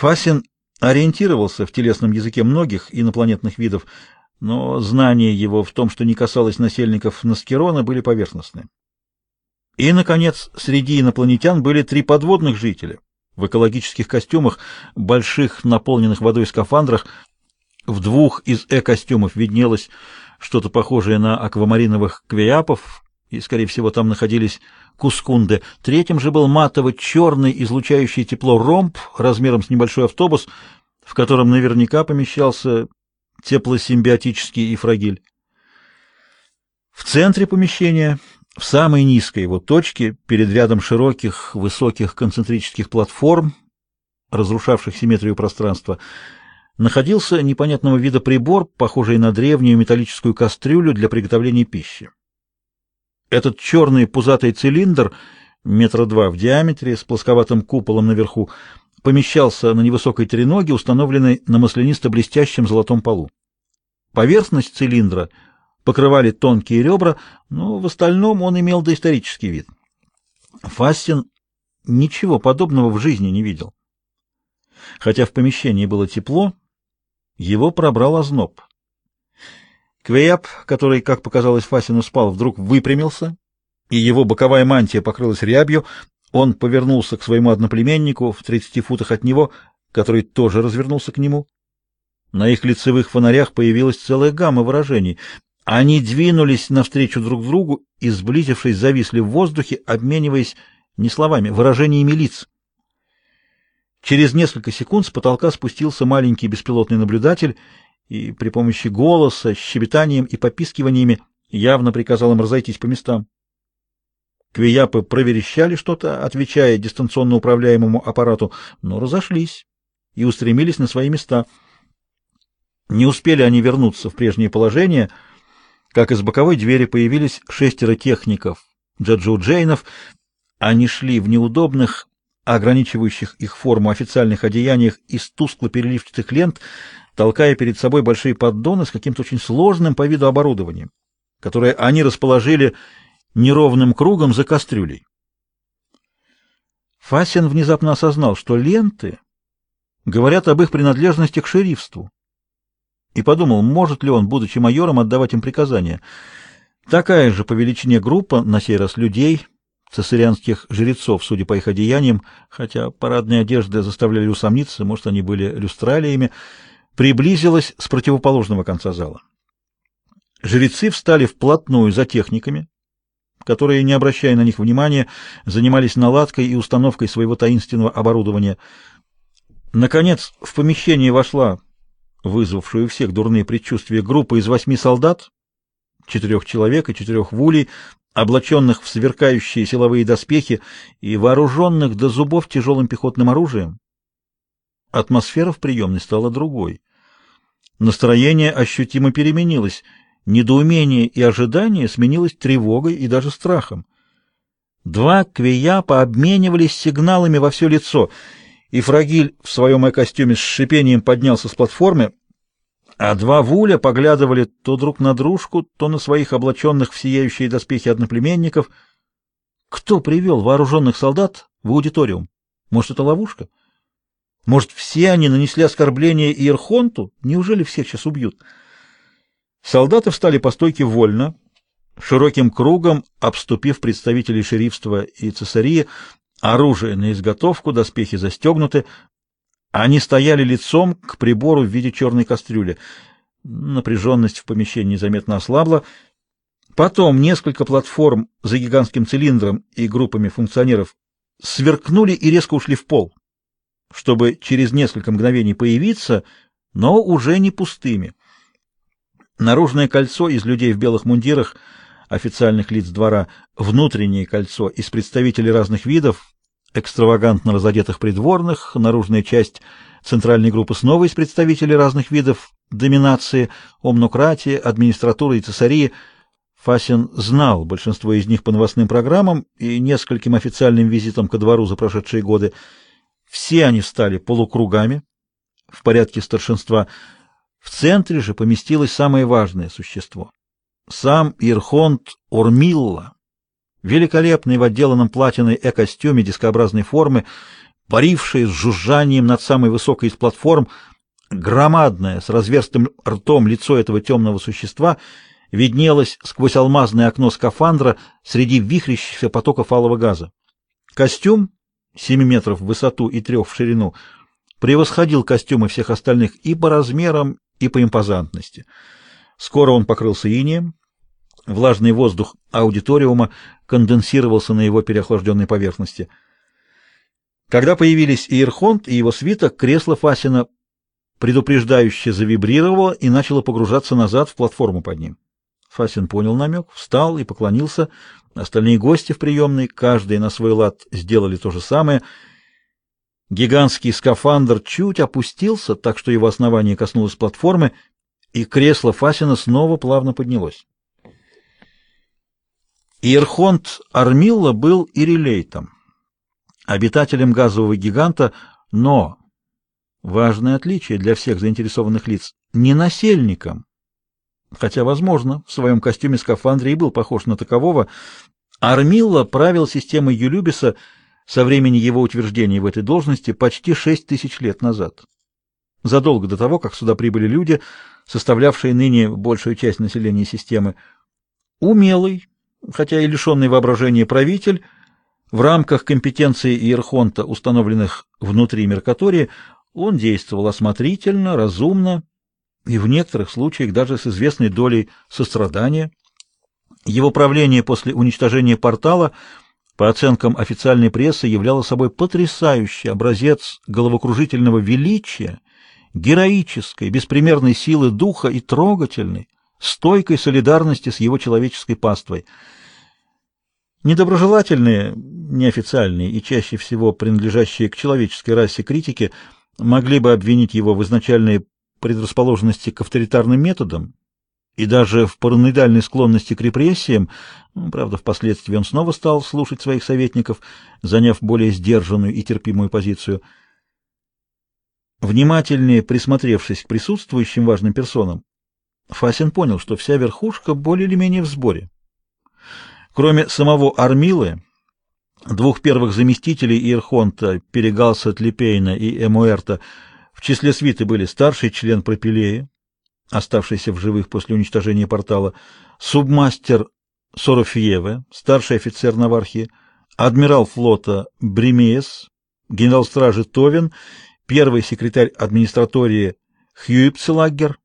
Фасин ориентировался в телесном языке многих инопланетных видов, но знания его в том, что не касалось насельников Наскерона, были поверхностны. И, наконец, среди инопланетян были три подводных жителя в экологических костюмах, больших наполненных водой скафандрах. В двух из э-костюмов виднелось что-то похожее на аквамариновых квеяпов, и, скорее всего, там находились кускунды. Третьим же был матово-черный, излучающий тепло ромб размером с небольшой автобус, в котором наверняка помещался теплосимбиотический ифрагиль. В центре помещения, в самой низкой его точке, перед рядом широких, высоких концентрических платформ, разрушавших симметрию пространства, находился непонятного вида прибор, похожий на древнюю металлическую кастрюлю для приготовления пищи. Этот черный пузатый цилиндр, метра два в диаметре, с плосковатым куполом наверху, помещался на невысокой треноге, установленной на маслянисто-блестящем золотом полу. Поверхность цилиндра покрывали тонкие ребра, но в остальном он имел доисторический вид. Фастин ничего подобного в жизни не видел. Хотя в помещении было тепло, его пробрал озноб. Квеяп, который, как показалось Фасину, спал, вдруг выпрямился, и его боковая мантия покрылась рябью, он повернулся к своему одноплеменнику в тридцати футах от него, который тоже развернулся к нему. На их лицевых фонарях появилась целая гамма выражений. Они двинулись навстречу друг другу и, сблизившись, зависли в воздухе, обмениваясь не словами, выражениями лиц. Через несколько секунд с потолка спустился маленький беспилотный наблюдатель и при помощи голоса, щебетанием и попискиваниями явно приказал им разойтись по местам. Квияпы проверещали что-то, отвечая дистанционно управляемому аппарату, но разошлись и устремились на свои места. Не успели они вернуться в прежнее положение, как из боковой двери появились шестеро техников, Джаджу Джейнов. Они шли в неудобных, ограничивающих их форму официальных одеяниях из тускло-переливчатых лент, толкая перед собой большие поддоны с каким-то очень сложным по виду оборудованием, которое они расположили неровным кругом за кастрюлей. Фасин внезапно осознал, что ленты говорят об их принадлежности к шерифству, и подумал, может ли он, будучи майором, отдавать им приказания. Такая же по величине группа, на сей раз людей, цесарианских жрецов, судя по их одеяниям, хотя парадные одежды заставляли усомниться, может, они были люстралиями, приблизилась с противоположного конца зала. Жрецы встали вплотную за техниками, которые, не обращая на них внимания, занимались наладкой и установкой своего таинственного оборудования. Наконец, в помещение вошла, вызвавшую всех дурные предчувствия, группа из восьми солдат, четырех человек и четырех вулей, облаченных в сверкающие силовые доспехи и вооруженных до зубов тяжелым пехотным оружием. Атмосфера в приемной стала другой. Настроение ощутимо переменилось — Недоумение и ожидание сменилось тревогой и даже страхом. Два квеяпа обменивались сигналами во все лицо, и Фрагиль в своем э-костюме с шипением поднялся с платформы, а два вуля поглядывали то друг на дружку, то на своих облаченных в сияющие доспехи одноплеменников. Кто привел вооруженных солдат в аудиториум? Может, это ловушка? Может, все они нанесли оскорбление Иерхонту? Неужели всех сейчас убьют? — Солдаты встали по стойке вольно, широким кругом обступив представителей шерифства и цесарии, оружие на изготовку, доспехи застегнуты. Они стояли лицом к прибору в виде черной кастрюли. Напряженность в помещении заметно ослабла. Потом несколько платформ за гигантским цилиндром и группами функционеров сверкнули и резко ушли в пол, чтобы через несколько мгновений появиться, но уже не пустыми. Наружное кольцо из людей в белых мундирах, официальных лиц двора, внутреннее кольцо из представителей разных видов, экстравагантно разодетых придворных, наружная часть центральной группы снова из представителей разных видов доминации, омнократии, администратуры и цесарии. Фасин знал большинство из них по новостным программам и нескольким официальным визитам ко двору за прошедшие годы. Все они встали полукругами в порядке старшинства – в центре же поместилось самое важное существо. Сам Ирхонт Урмилла, великолепный в отделанном платиной э-костюме дискообразной формы, парившее с жужжанием над самой высокой из платформ, громадное, с разверстым ртом лицо этого темного существа виднелось сквозь алмазное окно скафандра среди вихрящихся потоков алого газа. Костюм, 7 метров в высоту и 3 в ширину, превосходил костюмы всех остальных и по размерам, и по импозантности. Скоро он покрылся инеем, влажный воздух аудиториума конденсировался на его переохлажденной поверхности. Когда появились Иерхонт и его свиток, кресло Фасина предупреждающе завибрировало и начало погружаться назад в платформу под ним. Фасин понял намек, встал и поклонился. Остальные гости в приемной, каждый на свой лад, сделали то же самое. Гигантский скафандр чуть опустился, так что его основание коснулось платформы, и кресло Фасина снова плавно поднялось. Иерхонт Армилла был ирелейтом, обитателем газового гиганта, но, важное отличие для всех заинтересованных лиц, не насельником, хотя, возможно, в своем костюме-скафандре и был похож на такового, Армилла правил системой Юлюбиса со времени его утверждения в этой должности почти шесть тысяч лет назад. Задолго до того, как сюда прибыли люди, составлявшие ныне большую часть населения системы, умелый, хотя и лишенный воображения правитель, в рамках компетенции Иерхонта, установленных внутри Меркатории, он действовал осмотрительно, разумно и в некоторых случаях даже с известной долей сострадания. Его правление после уничтожения портала, по оценкам официальной прессы, являло собой потрясающий образец головокружительного величия, героической, беспримерной силы духа и трогательной, стойкой солидарности с его человеческой паствой. Недоброжелательные, неофициальные и чаще всего принадлежащие к человеческой расе критики могли бы обвинить его в изначальной предрасположенности к авторитарным методам и даже в параноидальной склонности к репрессиям, ну, правда, впоследствии он снова стал слушать своих советников, заняв более сдержанную и терпимую позицию. Внимательнее присмотревшись к присутствующим важным персонам, Фасин понял, что вся верхушка более или менее в сборе. Кроме самого Армилы, двух первых заместителей Ирхонта, Перегалса Тлепейна и Эмуэрта, в числе свиты были старший член Пропилея, оставшийся в живых после уничтожения портала, субмастер Сорофьеве, старший офицер Навархи, адмирал флота Бремиес, генерал стражи Товен, первый секретарь администратории Хьюипцелагер,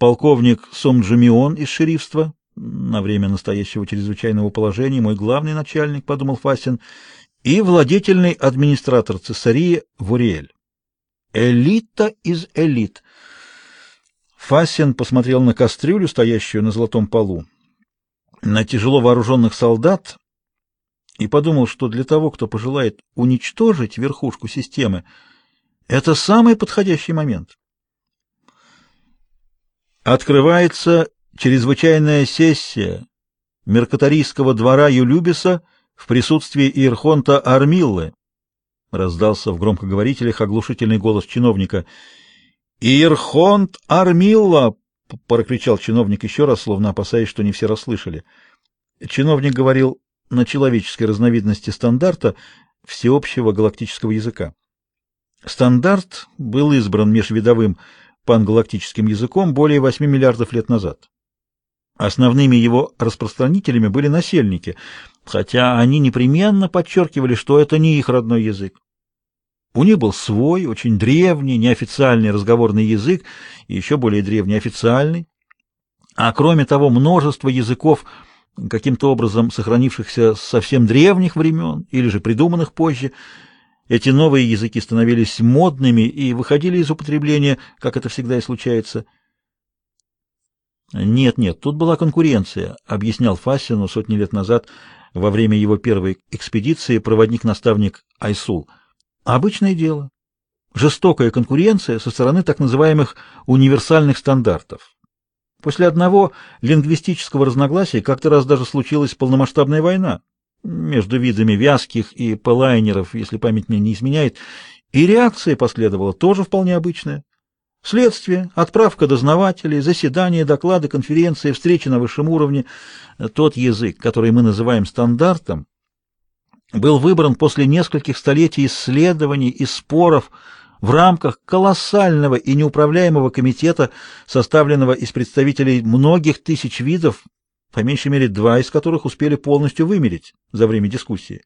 полковник Сомджамион из шерифства, на время настоящего чрезвычайного положения мой главный начальник, подумал Фасин, и владетельный администратор цесарии Вуриэль. Элита из элит. Фасин посмотрел на кастрюлю, стоящую на золотом полу, на тяжело вооруженных солдат и подумал, что для того, кто пожелает уничтожить верхушку системы, это самый подходящий момент. Открывается чрезвычайная сессия Меркаторийского двора Юлюбиса в присутствии Ирхонта Армиллы, Раздался в громкоговорителях оглушительный голос чиновника. «Ирхонт Армилла!» — прокричал чиновник еще раз, словно опасаясь, что не все расслышали. Чиновник говорил на человеческой разновидности стандарта всеобщего галактического языка. Стандарт был избран межвидовым пангалактическим языком более 8 миллиардов лет назад. Основными его распространителями были насельники, хотя они непременно подчеркивали, что это не их родной язык. У них был свой, очень древний, неофициальный разговорный язык, и еще более древний официальный, а кроме того множество языков, каким-то образом сохранившихся с совсем древних времен или же придуманных позже. Эти новые языки становились модными и выходили из употребления, как это всегда и случается – нет, нет, тут была конкуренция, объяснял Фасину сотни лет назад во время его первой экспедиции проводник-наставник Айсул. Обычное дело. Жестокая конкуренция со стороны так называемых универсальных стандартов. После одного лингвистического разногласия как-то раз даже случилась полномасштабная война между видами вязких и пелайнеров, если память мне не изменяет, и реакция последовала тоже вполне обычная. Следствие, отправка дознавателей, заседания, доклады, конференции, встречи на высшем уровне. Тот язык, который мы называем стандартом, был выбран после нескольких столетий исследований и споров в рамках колоссального и неуправляемого комитета, составленного из представителей многих тысяч видов, по меньшей мере два из которых успели полностью вымереть за время дискуссии.